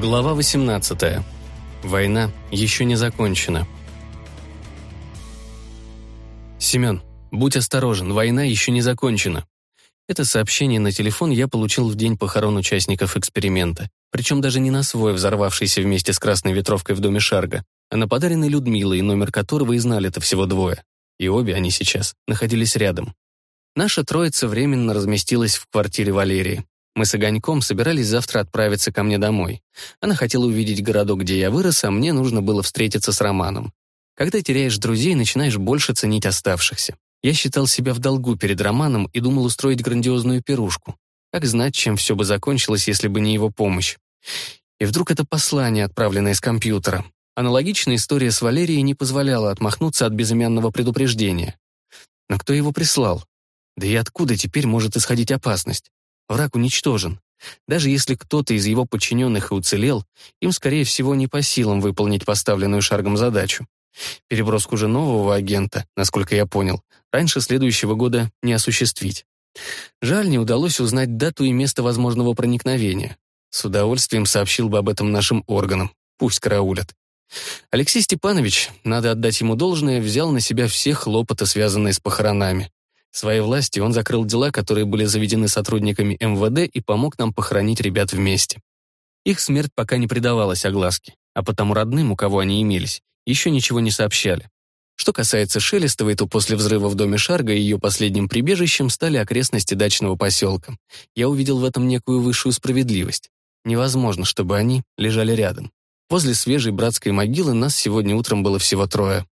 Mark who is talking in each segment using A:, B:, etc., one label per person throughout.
A: Глава 18. Война еще не закончена. Семен, будь осторожен, война еще не закончена. Это сообщение на телефон я получил в день похорон участников эксперимента. Причем даже не на свой, взорвавшийся вместе с красной ветровкой в доме Шарга, а на подаренный Людмилой, номер которого и знали-то всего двое. И обе они сейчас находились рядом. Наша троица временно разместилась в квартире Валерии. Мы с Огоньком собирались завтра отправиться ко мне домой. Она хотела увидеть городок, где я вырос, а мне нужно было встретиться с Романом. Когда теряешь друзей, начинаешь больше ценить оставшихся. Я считал себя в долгу перед Романом и думал устроить грандиозную пирушку. Как знать, чем все бы закончилось, если бы не его помощь. И вдруг это послание, отправленное с компьютера. Аналогичная история с Валерией не позволяла отмахнуться от безымянного предупреждения. Но кто его прислал? Да и откуда теперь может исходить опасность? Враг уничтожен. Даже если кто-то из его подчиненных и уцелел, им, скорее всего, не по силам выполнить поставленную шаргом задачу. Переброску же нового агента, насколько я понял, раньше следующего года не осуществить. Жаль, не удалось узнать дату и место возможного проникновения. С удовольствием сообщил бы об этом нашим органам. Пусть караулят. Алексей Степанович, надо отдать ему должное, взял на себя все хлопоты, связанные с похоронами. Своей власти он закрыл дела, которые были заведены сотрудниками МВД и помог нам похоронить ребят вместе. Их смерть пока не придавалась огласке, а потому родным, у кого они имелись, еще ничего не сообщали. Что касается Шелестовой, то после взрыва в доме Шарга ее последним прибежищем стали окрестности дачного поселка. Я увидел в этом некую высшую справедливость. Невозможно, чтобы они лежали рядом. Возле свежей братской могилы нас сегодня утром было всего трое.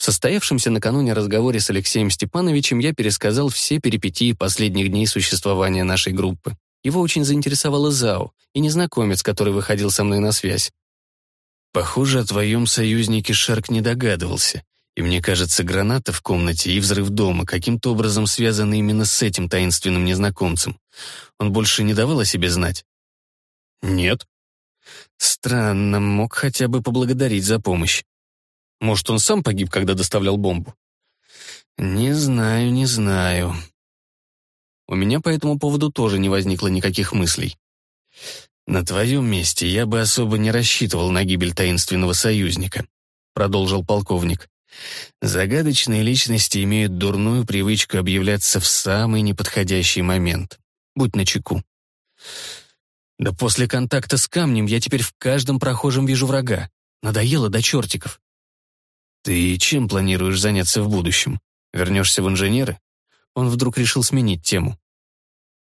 A: В состоявшемся накануне разговоре с Алексеем Степановичем я пересказал все перипетии последних дней существования нашей группы. Его очень заинтересовала ЗАО и незнакомец, который выходил со мной на связь. «Похоже, о твоем союзнике Шарк не догадывался, и мне кажется, граната в комнате и взрыв дома каким-то образом связаны именно с этим таинственным незнакомцем. Он больше не давал о себе знать?» «Нет». «Странно, мог хотя бы поблагодарить за помощь. Может, он сам погиб, когда доставлял бомбу? Не знаю, не знаю. У меня по этому поводу тоже не возникло никаких мыслей. На твоем месте я бы особо не рассчитывал на гибель таинственного союзника, продолжил полковник. Загадочные личности имеют дурную привычку объявляться в самый неподходящий момент. Будь начеку. Да после контакта с камнем я теперь в каждом прохожем вижу врага. Надоело до чертиков. «Ты чем планируешь заняться в будущем? Вернешься в инженеры?» Он вдруг решил сменить тему.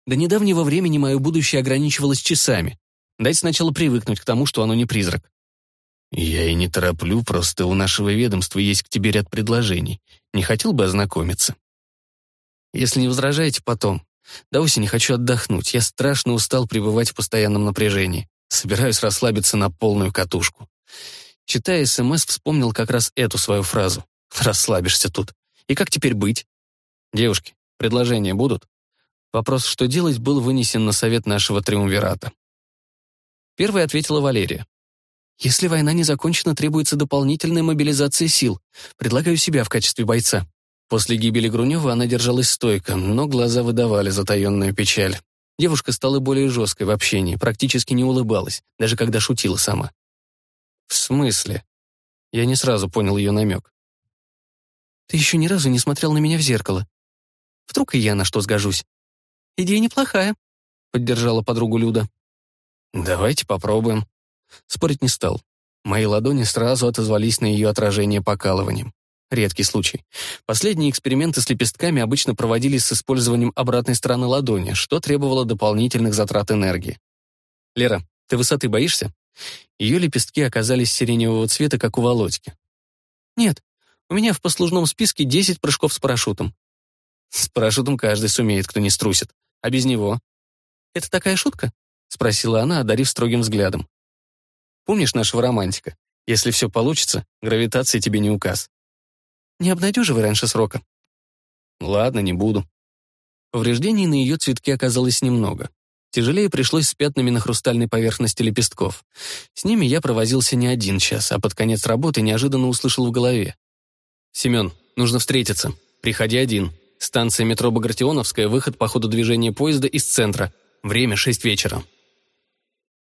A: До недавнего времени мое будущее ограничивалось часами. Дать сначала привыкнуть к тому, что оно не призрак. Я и не тороплю, просто у нашего ведомства есть к тебе ряд предложений. Не хотел бы ознакомиться? Если не возражаете, потом. До осени хочу отдохнуть. Я страшно устал пребывать в постоянном напряжении. Собираюсь расслабиться на полную катушку. Читая СМС, вспомнил как раз эту свою фразу. «Расслабишься тут. И как теперь быть?» «Девушки, предложения будут?» Вопрос, что делать, был вынесен на совет нашего триумвирата. Первой ответила Валерия. «Если война не закончена, требуется дополнительная мобилизация сил. Предлагаю себя в качестве бойца». После гибели Грунева она держалась стойко, но глаза выдавали затаенную печаль. Девушка стала более жесткой в общении, практически не улыбалась, даже когда шутила сама. «В смысле?» Я не сразу понял ее намек. «Ты еще ни разу не смотрел на меня в зеркало. Вдруг и я на что сгожусь?» «Идея неплохая», — поддержала подругу Люда. «Давайте попробуем». Спорить не стал. Мои ладони сразу отозвались на ее отражение покалыванием. Редкий случай. Последние эксперименты с лепестками обычно проводились с использованием обратной стороны ладони, что требовало дополнительных затрат энергии. «Лера, ты высоты боишься?» Ее лепестки оказались сиреневого цвета, как у Володьки. «Нет, у меня в послужном списке 10 прыжков с парашютом». «С парашютом каждый сумеет, кто не струсит. А без него?» «Это такая шутка?» — спросила она, одарив строгим взглядом. «Помнишь нашего романтика? Если все получится, гравитация тебе не указ». «Не обнадеживай раньше срока». «Ладно, не буду». Повреждений на ее цветке оказалось немного. Тяжелее пришлось с пятнами на хрустальной поверхности лепестков. С ними я провозился не один час, а под конец работы неожиданно услышал в голове. «Семен, нужно встретиться. Приходи один. Станция метро Багратионовская, выход по ходу движения поезда из центра. Время шесть вечера».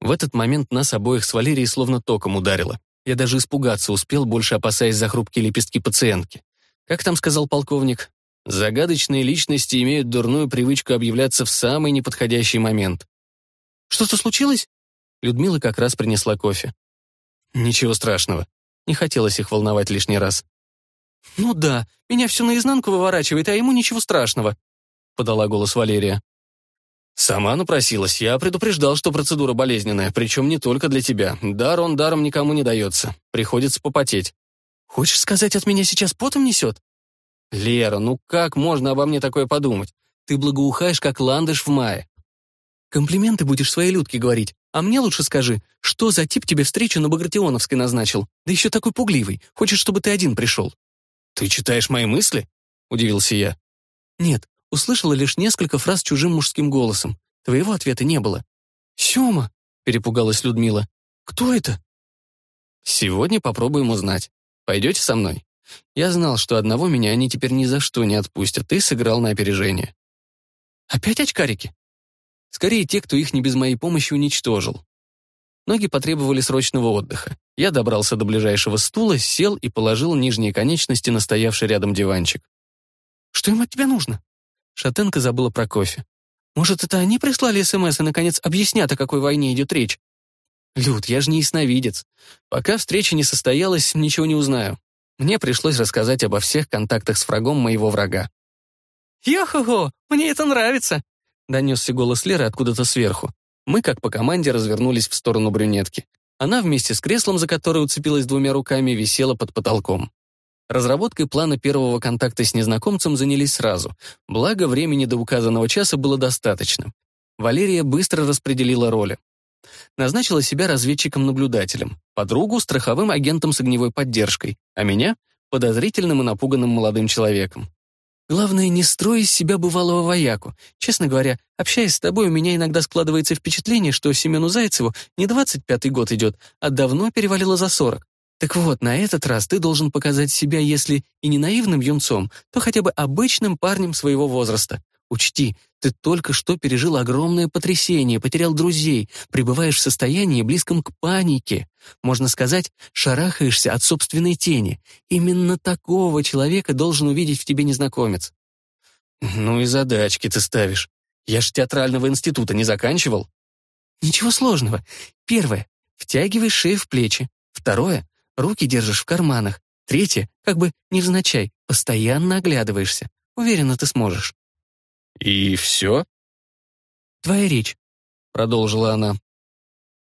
A: В этот момент нас обоих с Валерией словно током ударило. Я даже испугаться успел, больше опасаясь за хрупкие лепестки пациентки. Как там сказал полковник? Загадочные личности имеют дурную привычку объявляться в самый неподходящий момент.
B: «Что-то случилось?»
A: Людмила как раз принесла кофе. Ничего страшного. Не хотелось их волновать лишний раз.
B: «Ну да, меня все наизнанку выворачивает, а ему ничего страшного», — подала голос Валерия.
A: «Сама напросилась. Я предупреждал, что процедура болезненная, причем не только для тебя. Дар он даром никому не дается. Приходится попотеть».
B: «Хочешь сказать, от меня сейчас потом несет?»
A: «Лера, ну как можно обо мне такое подумать? Ты благоухаешь, как ландыш в мае».
B: «Комплименты будешь своей Людке говорить, а мне лучше скажи, что за тип тебе встречу на Багратионовской назначил? Да еще такой пугливый. Хочет, чтобы ты один пришел».
A: «Ты читаешь мои мысли?» — удивился я.
B: «Нет, услышала лишь несколько фраз чужим мужским голосом. Твоего ответа не было».
A: «Сема!» — перепугалась Людмила.
B: «Кто это?»
A: «Сегодня попробуем узнать. Пойдете со мной?» Я знал, что одного меня они теперь ни за что не отпустят, и сыграл на опережение.
B: «Опять очкарики?»
A: Скорее, те, кто их не без моей помощи уничтожил. Ноги потребовали срочного отдыха. Я добрался до ближайшего стула, сел и положил нижние конечности на стоявший рядом диванчик.
B: «Что им от тебя нужно?»
A: Шатенка забыла про кофе.
B: «Может, это они прислали СМС и, наконец, объяснят, о какой войне идет речь?»
A: «Люд, я же не ясновидец. Пока встреча не состоялась, ничего не узнаю. Мне пришлось рассказать обо всех контактах с врагом моего врага».
B: «Йо-хо-хо, мне это нравится!»
A: — донесся голос Леры откуда-то сверху. Мы, как по команде, развернулись в сторону брюнетки. Она вместе с креслом, за которое уцепилась двумя руками, висела под потолком. Разработкой плана первого контакта с незнакомцем занялись сразу, благо времени до указанного часа было достаточно. Валерия быстро распределила роли. Назначила себя разведчиком-наблюдателем, подругу — страховым агентом с огневой поддержкой, а меня — подозрительным и напуганным молодым человеком. Главное, не строй из себя бывалого вояку. Честно говоря, общаясь с тобой, у меня иногда складывается впечатление, что Семену Зайцеву не 25-й год идет, а давно перевалило за 40. Так вот, на этот раз ты должен показать себя, если и не наивным юнцом, то хотя бы обычным парнем своего возраста. Учти, ты только что пережил огромное потрясение, потерял друзей, пребываешь в состоянии, близком к панике. Можно сказать, шарахаешься от собственной тени. Именно такого человека должен увидеть в тебе незнакомец. Ну и задачки ты ставишь. Я ж театрального института не заканчивал.
B: Ничего сложного. Первое. Втягивай шею в плечи. Второе. Руки держишь в карманах. Третье. Как бы невзначай. Постоянно оглядываешься. Уверена, ты сможешь.
A: «И все?»
B: «Твоя речь», — продолжила она.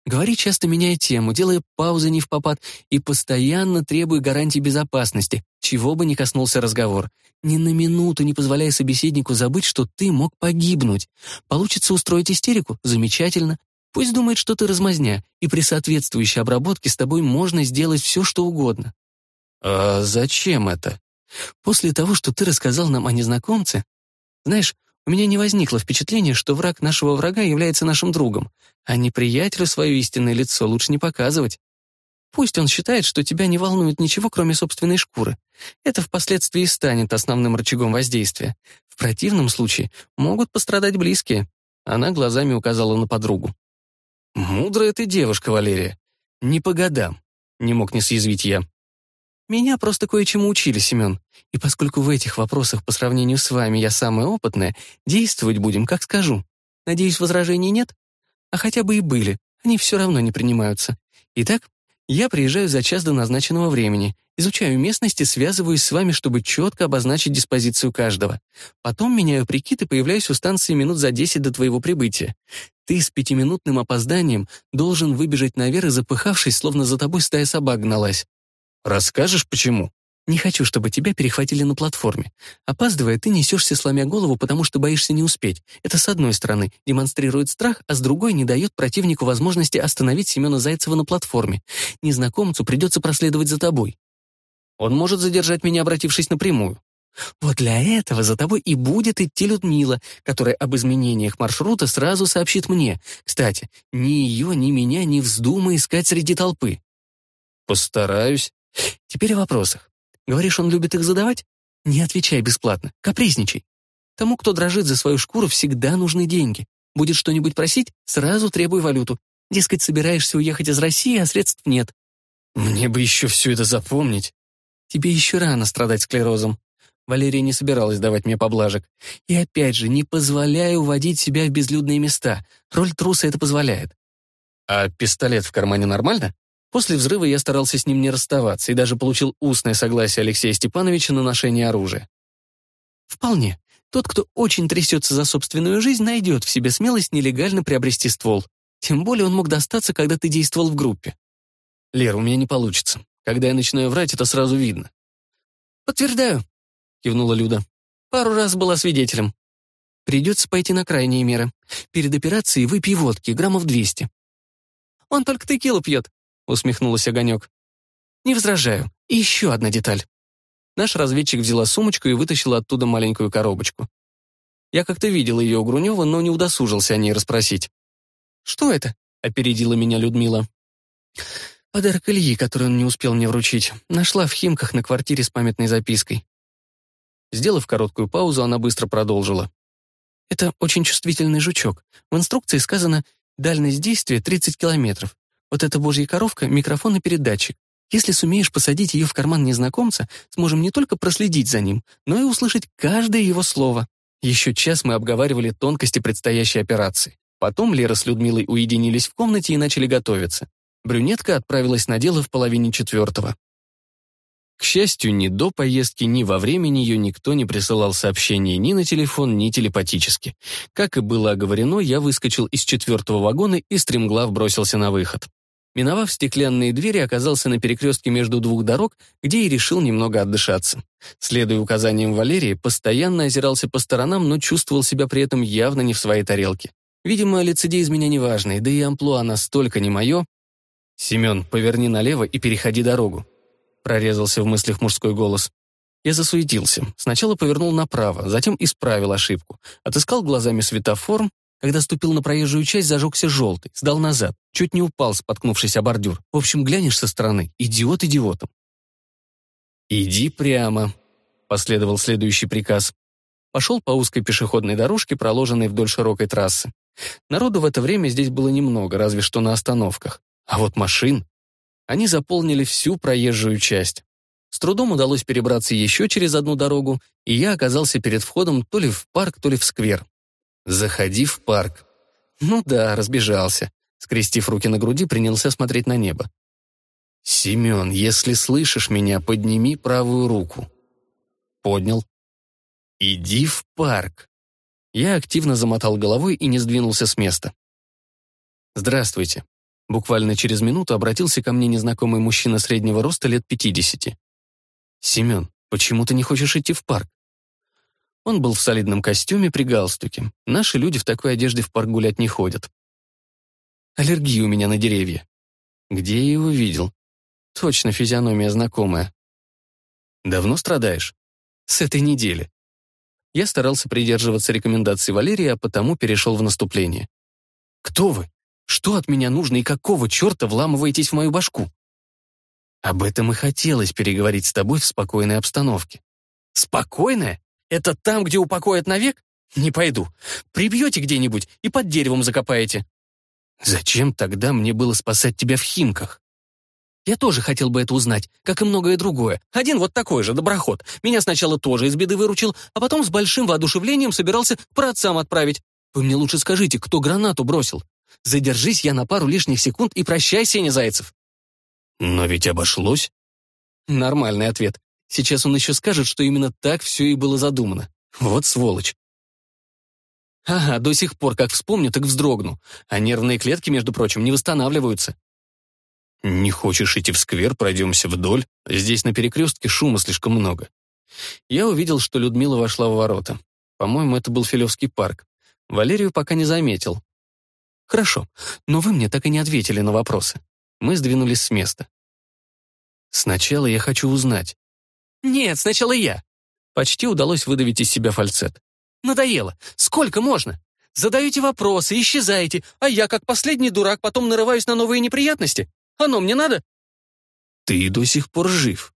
B: «Говори, часто меняя тему, делая паузы не в попад и постоянно требуя гарантий безопасности, чего бы ни коснулся разговор. Ни на минуту не позволяя собеседнику забыть, что ты мог погибнуть. Получится устроить истерику? Замечательно. Пусть думает, что ты размазня, и при соответствующей обработке с тобой можно сделать все, что угодно».
A: «А зачем это?»
B: «После того, что ты рассказал нам о незнакомце, знаешь, у меня не возникло впечатления, что враг нашего врага является нашим другом, а неприятелю свое истинное лицо лучше не показывать. Пусть он считает, что тебя не волнует ничего, кроме собственной шкуры. Это впоследствии и станет основным рычагом воздействия. В противном случае могут пострадать близкие. Она глазами указала на подругу.
A: «Мудрая ты девушка, Валерия. Не по годам», — не мог не съязвить я.
B: Меня просто кое-чему учили, Семен. И поскольку в этих вопросах по сравнению с вами я самая опытная, действовать будем, как скажу. Надеюсь, возражений нет? А хотя бы и были, они все равно не принимаются. Итак, я приезжаю за час до назначенного времени, изучаю местности, связываюсь с вами, чтобы четко обозначить диспозицию каждого. Потом меняю прикид и появляюсь у станции минут за 10 до твоего прибытия. Ты с пятиминутным опозданием должен выбежать наверх, запыхавшись, словно за тобой стая собак гналась.
A: Расскажешь, почему?
B: Не хочу, чтобы тебя перехватили на платформе. Опаздывая, ты несешься, сломя голову, потому что боишься не успеть. Это, с одной стороны, демонстрирует страх, а с другой не дает противнику возможности остановить Семена Зайцева на платформе. Незнакомцу придется проследовать за тобой.
A: Он может задержать меня, обратившись напрямую.
B: Вот для этого за тобой и будет идти Людмила, которая об изменениях маршрута сразу сообщит мне. Кстати, ни ее, ни меня не вздумай искать среди толпы.
A: Постараюсь.
B: Теперь о вопросах. Говоришь, он любит их задавать? Не отвечай бесплатно, капризничай. Тому, кто дрожит за свою шкуру, всегда нужны деньги. Будет что-нибудь просить, сразу требуй валюту. Дескать, собираешься уехать из России, а средств нет.
A: Мне бы еще все это запомнить.
B: Тебе еще рано страдать склерозом. Валерия не собиралась давать мне поблажек. И опять же, не позволяю уводить себя в безлюдные места. Роль труса это позволяет.
A: А пистолет в кармане нормально? После взрыва я старался с ним не расставаться и даже получил устное согласие Алексея Степановича на ношение оружия.
B: Вполне. Тот, кто очень трясется за собственную жизнь, найдет в себе смелость нелегально приобрести ствол. Тем более он мог достаться, когда ты действовал в группе.
A: Лер, у меня не получится. Когда я начинаю врать, это сразу видно.
B: Подтверждаю, кивнула Люда. Пару раз была свидетелем. Придется пойти на крайние меры. Перед операцией выпей водки, граммов 200. Он только текилу пьет, усмехнулась Огонек. Не возражаю. И еще одна деталь. Наш разведчик взяла сумочку и вытащила оттуда маленькую коробочку. Я как-то видел ее у Грунева, но не удосужился о ней расспросить. «Что это?» — опередила меня Людмила. «Подарок Ильи, который он не успел мне вручить. Нашла в Химках на квартире с памятной запиской».
A: Сделав короткую паузу, она быстро продолжила.
B: «Это очень чувствительный жучок. В инструкции сказано «дальность действия 30 километров». Вот эта божья коровка — микрофон и передатчик. Если сумеешь посадить ее в карман незнакомца, сможем не только проследить за ним, но и услышать каждое его слово. Еще час мы обговаривали тонкости предстоящей операции. Потом Лера с Людмилой уединились в комнате и начали готовиться. Брюнетка отправилась на дело в половине четвертого. К счастью, ни до поездки, ни во время нее никто не присылал сообщения ни на телефон, ни телепатически. Как и было оговорено, я выскочил из четвертого вагона и стремглав бросился на выход. Миновав стеклянные двери, оказался на перекрестке между двух дорог, где и решил немного отдышаться. Следуя указаниям Валерии, постоянно озирался по сторонам, но чувствовал себя при этом явно не в своей тарелке. Видимо, лицедей из меня неважный, да и амплуа настолько не мое. «Семен, поверни налево и переходи дорогу», — прорезался в мыслях мужской голос. Я засуетился. Сначала повернул направо, затем исправил ошибку. Отыскал глазами светофор, когда ступил на проезжую часть, зажегся желтый, сдал назад, чуть не упал, споткнувшись о бордюр. В общем, глянешь со стороны, идиот идиотом. «Иди прямо», — последовал следующий приказ. Пошел по узкой пешеходной дорожке, проложенной вдоль широкой трассы. Народу в это время здесь было немного, разве что на остановках. А вот машин... Они заполнили всю проезжую часть. С трудом удалось перебраться еще через одну дорогу, и я оказался перед входом то ли в парк, то ли в сквер. «Заходи в парк». Ну да, разбежался. Скрестив руки на груди, принялся смотреть на небо. «Семен, если слышишь меня, подними правую руку». Поднял. «Иди в парк». Я активно замотал головой и не сдвинулся с места. «Здравствуйте». Буквально через минуту обратился ко мне незнакомый мужчина среднего роста лет пятидесяти. «Семен, почему ты не хочешь идти в парк?» Он был в солидном костюме при галстуке. Наши люди в такой одежде в парк гулять не ходят. Аллергия у меня на деревья. Где я его видел? Точно физиономия знакомая. Давно страдаешь? С этой недели. Я старался придерживаться рекомендаций Валерия, а потому перешел в наступление. «Кто вы? Что от меня нужно и какого черта вламываетесь в мою башку?» «Об этом и хотелось переговорить с тобой в спокойной обстановке». «Спокойная? Это там, где упокоят навек? Не пойду. Прибьете где-нибудь и под деревом закопаете. Зачем тогда мне было спасать тебя в Химках? Я тоже хотел бы это узнать, как и многое другое. Один вот такой же, доброход. Меня сначала тоже из беды выручил, а потом с большим воодушевлением собирался к праотцам отправить. Вы мне лучше скажите, кто гранату бросил? Задержись я на пару лишних секунд и прощай, Сеня Зайцев. Но ведь обошлось. Нормальный ответ. Сейчас он еще скажет, что именно так все и было задумано. Вот сволочь. Ага, до сих пор, как вспомню, так вздрогну. А нервные клетки, между прочим, не восстанавливаются. Не хочешь идти в сквер, пройдемся вдоль. Здесь на перекрестке шума слишком много. Я увидел, что Людмила вошла в ворота. По-моему, это был Филевский парк. Валерию пока не заметил. Хорошо, но вы мне так и не ответили на вопросы. Мы сдвинулись с места. Сначала я хочу узнать, «Нет, сначала я». Почти удалось выдавить из себя фальцет. «Надоело. Сколько можно? Задаете вопросы, исчезаете, а я, как последний дурак, потом нарываюсь на новые неприятности. Оно мне надо?» «Ты до сих пор жив».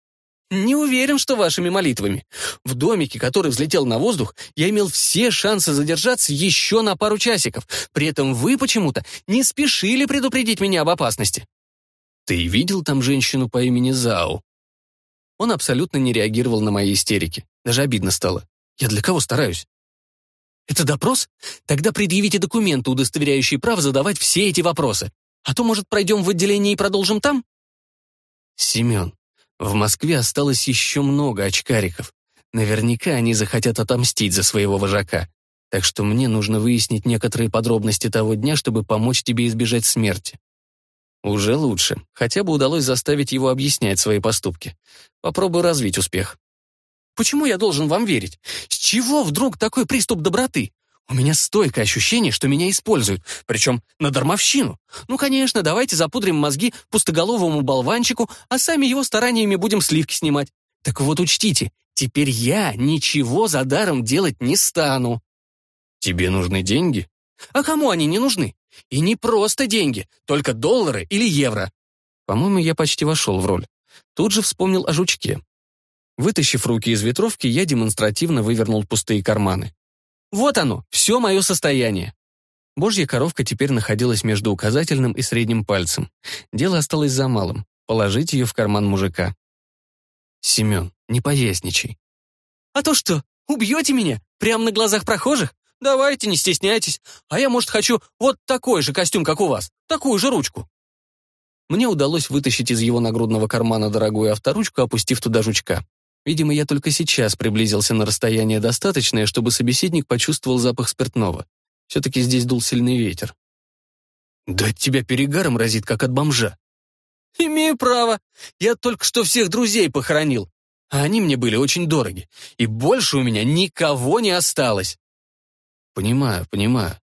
B: Не уверен, что вашими молитвами. В домике, который взлетел на воздух, я имел все шансы задержаться еще на пару часиков. При этом вы почему-то не спешили предупредить меня об опасности.
A: Ты видел там женщину по имени Зао?
B: Он абсолютно не реагировал на мои истерики. Даже обидно стало. Я для кого стараюсь? Это допрос? Тогда предъявите документы, удостоверяющие право задавать все эти вопросы. А то, может, пройдем в отделение и продолжим там?
A: Семен, в Москве осталось еще много очкариков. Наверняка они захотят отомстить за своего вожака. Так что мне нужно выяснить некоторые подробности того дня, чтобы помочь тебе избежать смерти. Уже лучше. Хотя бы удалось заставить его объяснять свои поступки. Попробую развить успех.
B: Почему я должен вам верить? С чего вдруг такой приступ доброты? У меня стойкое ощущение, что меня используют, причем на дармовщину. Ну, конечно, давайте запудрим мозги пустоголовому болванчику, а сами его стараниями будем сливки снимать. Так вот учтите, теперь я ничего за даром делать не стану.
A: Тебе нужны деньги?
B: А кому они не нужны? И не просто деньги, только доллары или евро.
A: По-моему, я почти вошел в роль. Тут же вспомнил о жучке. Вытащив руки из ветровки, я демонстративно вывернул пустые карманы.
B: Вот оно, все мое состояние.
A: Божья коровка теперь находилась между указательным и средним пальцем. Дело осталось за малым — положить ее в карман мужика. «Семен, не поясничай».
B: «А то что, убьете меня? Прямо на глазах прохожих? Давайте, не стесняйтесь. А я, может, хочу вот такой же костюм, как у вас, такую же ручку».
A: Мне удалось вытащить из его нагрудного кармана дорогую авторучку, опустив туда жучка. Видимо, я только сейчас приблизился на расстояние достаточное, чтобы собеседник почувствовал запах спиртного. Все-таки здесь дул сильный ветер.
B: «Да от тебя перегаром разит, как от бомжа». «Имею право. Я только что всех друзей похоронил. А они мне были очень дороги. И больше у меня никого не осталось».
A: «Понимаю, понимаю».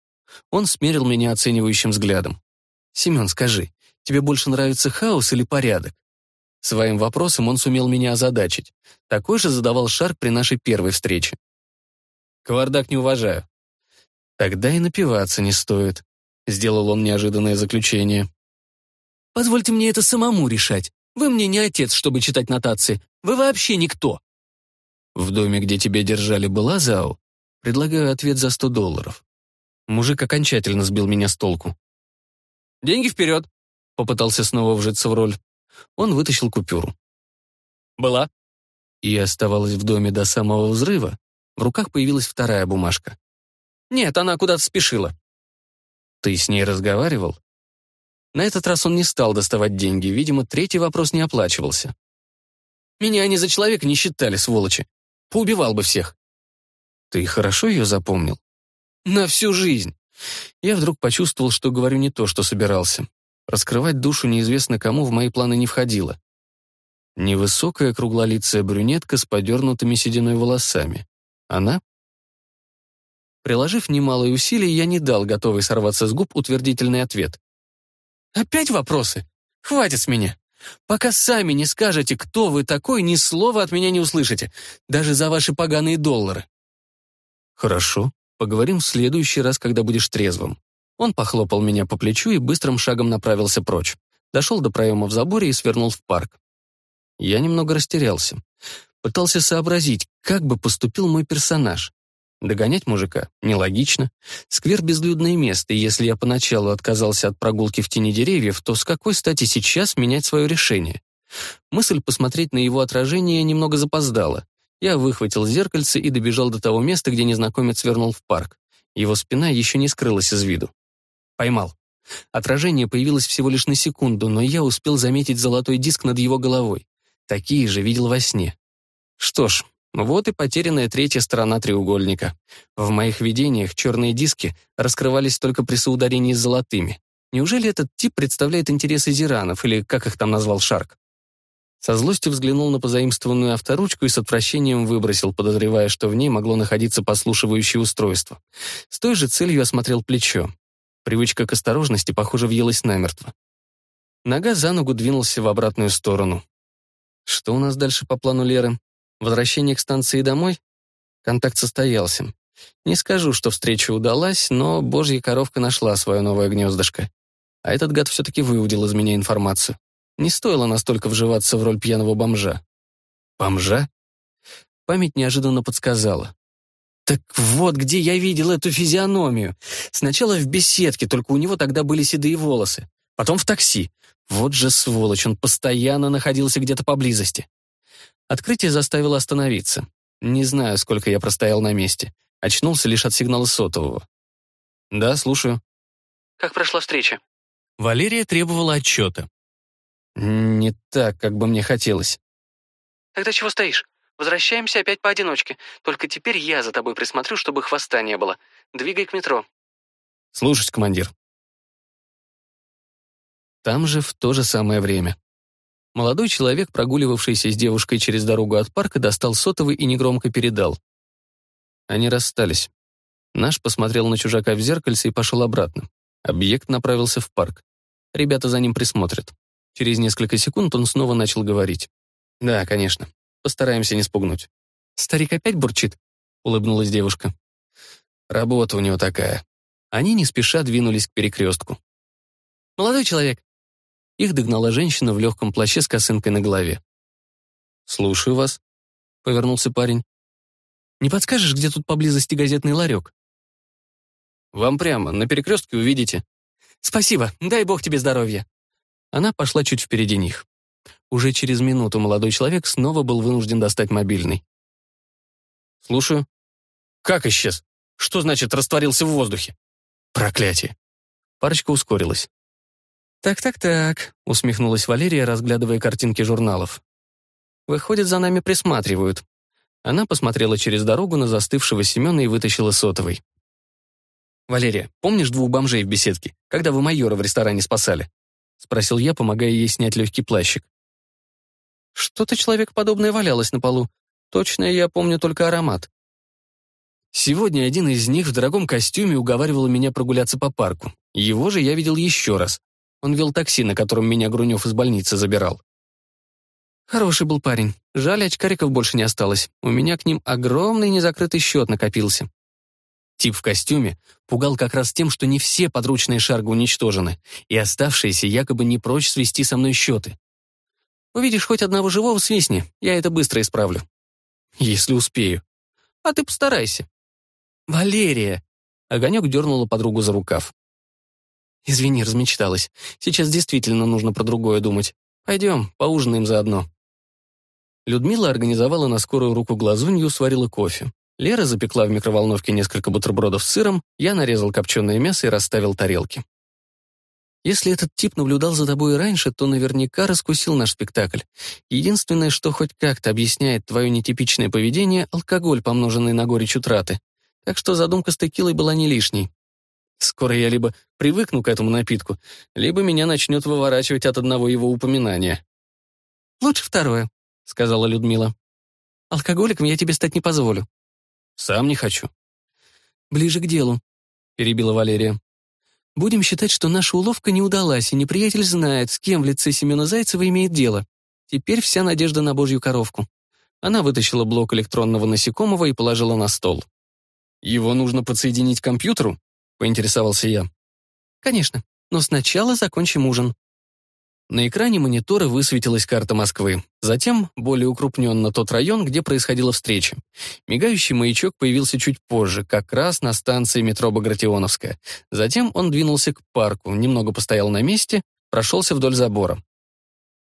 A: Он смерил меня оценивающим взглядом. «Семен, скажи, тебе больше нравится хаос или порядок?» Своим вопросом он сумел меня озадачить. Такой же задавал Шарк при нашей первой встрече.
B: Кавардак не уважаю.
A: Тогда и напиваться не стоит. Сделал он неожиданное заключение.
B: Позвольте мне это самому решать. Вы мне не отец, чтобы читать нотации. Вы вообще никто.
A: В доме, где тебя держали, была ЗАО? Предлагаю ответ за сто долларов. Мужик окончательно сбил меня с толку.
B: «Деньги вперед!»
A: — попытался снова вжиться в роль. Он вытащил купюру.
B: «Была».
A: И оставалась в доме до самого взрыва. В руках появилась вторая бумажка.
B: «Нет, она куда-то спешила».
A: «Ты с ней разговаривал?» На этот раз он не стал доставать деньги, видимо, третий вопрос не оплачивался.
B: «Меня они за человека не считали, сволочи. Поубивал бы всех».
A: «Ты хорошо ее запомнил?»
B: «На всю жизнь».
A: Я вдруг почувствовал, что говорю не то, что собирался. Раскрывать душу неизвестно кому в мои планы не входило. Невысокая круглолицая брюнетка с подернутыми сединой волосами. Она? Приложив немалые усилия, я не дал готовый сорваться с губ утвердительный ответ.
B: «Опять вопросы? Хватит с меня. Пока сами не скажете, кто вы такой, ни слова от меня не услышите, даже за ваши поганые доллары».
A: «Хорошо, поговорим в следующий раз, когда будешь трезвым. Он похлопал меня по плечу и быстрым шагом направился прочь. Дошел до проема в заборе и свернул в парк. Я немного растерялся. Пытался сообразить, как бы поступил мой персонаж. Догонять мужика нелогично. Сквер — безлюдное место, и если я поначалу отказался от прогулки в тени деревьев, то с какой стати сейчас менять свое решение? Мысль посмотреть на его отражение немного запоздала. Я выхватил зеркальце и добежал до того места, где незнакомец свернул в парк. Его спина еще не скрылась из виду. Поймал. Отражение появилось всего лишь на секунду, но я успел заметить золотой диск над его головой. Такие же видел во сне. Что ж, вот и потерянная третья сторона треугольника. В моих видениях черные диски раскрывались только при соударении с золотыми. Неужели этот тип представляет интересы зиранов, или как их там назвал Шарк? Со злостью взглянул на позаимствованную авторучку и с отвращением выбросил, подозревая, что в ней могло находиться послушивающее устройство. С той же целью осмотрел плечо. Привычка к осторожности, похоже, въелась намертво. Нога за ногу двинулся в обратную сторону. Что у нас дальше по плану Леры? Возвращение к станции домой? Контакт состоялся. Не скажу, что встреча удалась, но божья коровка нашла свое новое гнездышко. А этот гад все-таки выудил из меня информацию. Не стоило настолько вживаться в роль пьяного бомжа. Бомжа? Память неожиданно подсказала. Так вот, где я видел эту физиономию. Сначала в беседке, только у него тогда были седые волосы. Потом в такси. Вот же сволочь, он постоянно находился где-то поблизости. Открытие заставило остановиться. Не знаю, сколько я простоял на месте. Очнулся лишь от сигнала сотового. «Да, слушаю».
B: «Как прошла встреча?»
A: Валерия требовала отчета. «Не так, как бы мне хотелось».
B: «Тогда чего стоишь? Возвращаемся опять поодиночке. Только теперь я за тобой присмотрю, чтобы хвоста не было. Двигай к метро».
A: «Слушаюсь, командир». Там же в то же самое время. Молодой человек, прогуливавшийся с девушкой через дорогу от парка, достал сотовый и негромко передал. Они расстались. Наш посмотрел на чужака в зеркальце и пошел обратно. Объект направился в парк. Ребята за ним присмотрят. Через несколько секунд он снова начал говорить. «Да, конечно. Постараемся не спугнуть. «Старик опять бурчит?» — улыбнулась девушка. «Работа у него такая». Они не спеша двинулись к перекрестку.
B: «Молодой человек!»
A: Их догнала женщина в легком плаще с косынкой на голове. «Слушаю вас», — повернулся парень. «Не подскажешь, где тут поблизости газетный ларек?» «Вам прямо, на перекрестке увидите».
B: «Спасибо, дай бог тебе здоровья».
A: Она пошла чуть впереди них. Уже через минуту молодой человек снова был вынужден достать мобильный. «Слушаю». «Как исчез? Что значит растворился в воздухе?» «Проклятие!» Парочка ускорилась.
B: «Так-так-так», — усмехнулась Валерия, разглядывая картинки журналов. «Выходит, за нами присматривают».
A: Она посмотрела через дорогу на застывшего Семена и вытащила сотовый. «Валерия, помнишь двух бомжей в беседке, когда вы майора в ресторане спасали?» — спросил я, помогая ей снять легкий плащик.
B: Что-то человек подобное валялось на полу. Точно я помню только аромат.
A: Сегодня один из них в дорогом костюме уговаривал меня прогуляться по парку. Его же я видел еще раз. Он вел такси, на котором меня Грунев из больницы забирал.
B: Хороший был парень. Жаль, очкариков больше не осталось. У меня к ним огромный незакрытый счет накопился.
A: Тип в костюме пугал как раз тем, что не все подручные шарга уничтожены, и оставшиеся якобы не прочь свести со мной счеты.
B: Увидишь хоть одного живого, свистни. Я это быстро исправлю.
A: Если успею.
B: А ты постарайся.
A: Валерия! Огонек дернула подругу за рукав.
B: Извини, размечталась. Сейчас действительно нужно про другое думать. Пойдем, поужинаем заодно.
A: Людмила организовала на скорую руку глазунью, сварила кофе. Лера запекла в микроволновке несколько бутербродов с сыром, я нарезал копченое мясо и расставил тарелки. Если этот тип наблюдал за тобой раньше, то наверняка раскусил наш спектакль. Единственное, что хоть как-то объясняет твое нетипичное поведение — алкоголь, помноженный на горечь утраты. Так что задумка с текилой была не лишней. Скоро я либо привыкну к этому напитку, либо меня начнет выворачивать от одного его упоминания.
B: «Лучше второе», — сказала Людмила. «Алкоголиком я тебе стать не позволю».
A: «Сам не хочу».
B: «Ближе к делу», — перебила Валерия. Будем считать, что наша уловка не удалась, и неприятель знает, с кем в лице Семена Зайцева имеет дело. Теперь вся надежда на божью коровку. Она вытащила блок электронного насекомого и положила на стол.
A: «Его нужно подсоединить к компьютеру?» — поинтересовался я.
B: «Конечно, но сначала закончим ужин».
A: На экране монитора высветилась карта Москвы. Затем более укрупненно тот район, где происходила встреча. Мигающий маячок появился чуть позже, как раз на станции метро Багратионовская. Затем он двинулся к парку, немного постоял на месте, прошелся вдоль забора.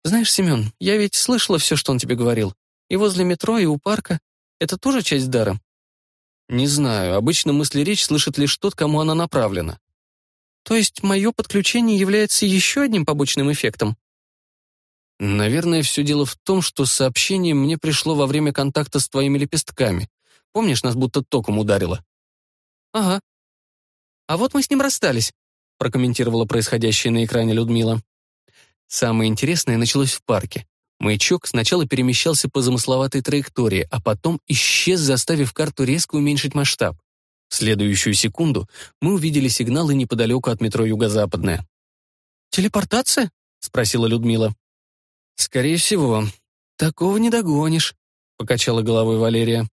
B: «Знаешь, Семен, я ведь слышала все, что он тебе говорил. И возле метро, и у парка. Это тоже часть дара?»
A: «Не знаю. Обычно мысли речь слышит лишь тот, кому она направлена.
B: То есть мое подключение является еще одним побочным эффектом?
A: Наверное, все дело в том, что сообщение мне пришло во время контакта с твоими лепестками. Помнишь, нас будто током ударило?
B: Ага. А вот мы с ним расстались, прокомментировала происходящее на экране Людмила.
A: Самое интересное началось в парке. Маячок сначала перемещался по замысловатой траектории, а потом исчез, заставив карту резко уменьшить масштаб. Следующую секунду мы увидели сигналы неподалеку от метро «Юго-Западное».
B: «Телепортация?» — спросила Людмила.
A: «Скорее всего. Такого не догонишь», — покачала головой Валерия.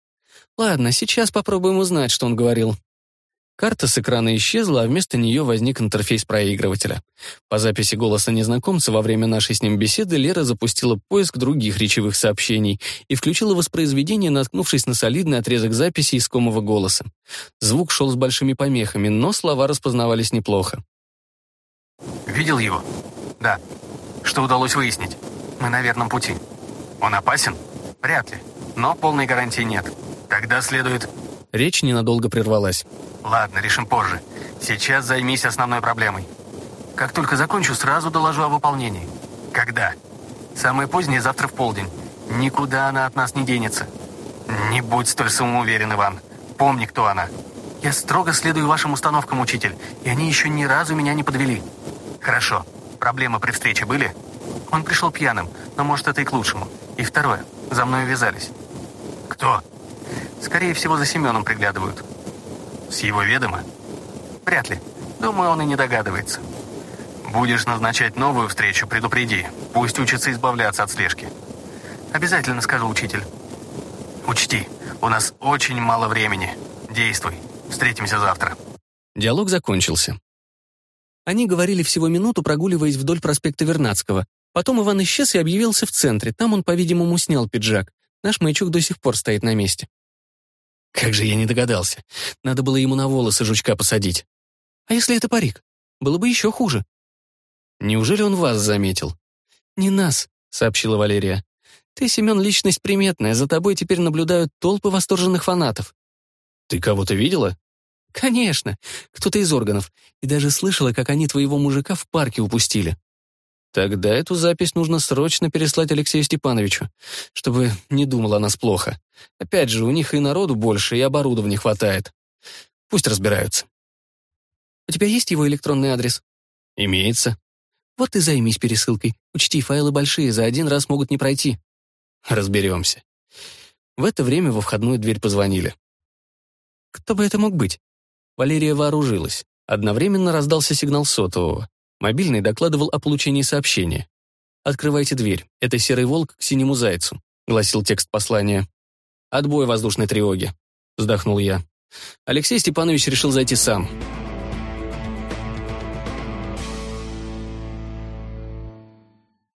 B: «Ладно, сейчас попробуем узнать, что он говорил».
A: Карта с экрана исчезла, а вместо нее возник интерфейс проигрывателя. По записи голоса незнакомца во время нашей с ним беседы Лера запустила поиск других речевых сообщений и включила воспроизведение, наткнувшись на солидный отрезок записи искомого голоса. Звук шел с большими помехами, но слова распознавались неплохо.
C: «Видел его?» «Да. Что удалось выяснить?» «Мы на верном пути». «Он опасен?» «Вряд ли. Но полной гарантии нет. Тогда следует...»
A: Речь ненадолго прервалась.
C: Ладно, решим позже. Сейчас займись основной проблемой. Как только закончу, сразу доложу о выполнении. Когда? Самое позднее завтра в полдень. Никуда она от нас не денется. Не будь столь самоуверен, Иван. Помни, кто она. Я строго следую вашим установкам, учитель, и они еще ни разу меня не подвели. Хорошо. Проблемы при встрече были? Он пришел пьяным, но, может, это и к лучшему. И второе. За мной вязались. Кто? Скорее всего, за Семеном приглядывают. С его ведома? Вряд ли. Думаю, он и не догадывается. Будешь назначать новую встречу, предупреди. Пусть учится избавляться от слежки. Обязательно скажу, учитель. Учти, у нас очень мало времени. Действуй. Встретимся завтра.
A: Диалог закончился. Они говорили всего минуту, прогуливаясь вдоль проспекта Вернадского. Потом Иван исчез и объявился в центре. Там он, по-видимому, снял пиджак. Наш маячок до сих пор стоит на месте. Как же я не догадался. Надо было ему на волосы жучка посадить. А если это парик? Было бы еще хуже. Неужели он вас заметил? Не нас, сообщила Валерия. Ты, Семен, личность приметная, за тобой теперь наблюдают толпы восторженных фанатов. Ты кого-то видела? Конечно, кто-то из органов. И даже слышала, как они твоего мужика в парке упустили. Тогда эту запись нужно срочно переслать Алексею Степановичу, чтобы не думал о нас плохо. Опять же, у них и народу больше, и оборудования хватает. Пусть разбираются. У тебя есть его электронный адрес? Имеется. Вот и займись пересылкой. Учти, файлы большие, за один раз могут не пройти. Разберемся. В это время во входную дверь позвонили. Кто бы это мог быть? Валерия вооружилась. Одновременно раздался сигнал сотового. Мобильный докладывал о получении сообщения. «Открывайте дверь. Это серый волк к синему зайцу», — гласил текст послания. «Отбой воздушной тревоги», — вздохнул я. Алексей Степанович решил зайти сам.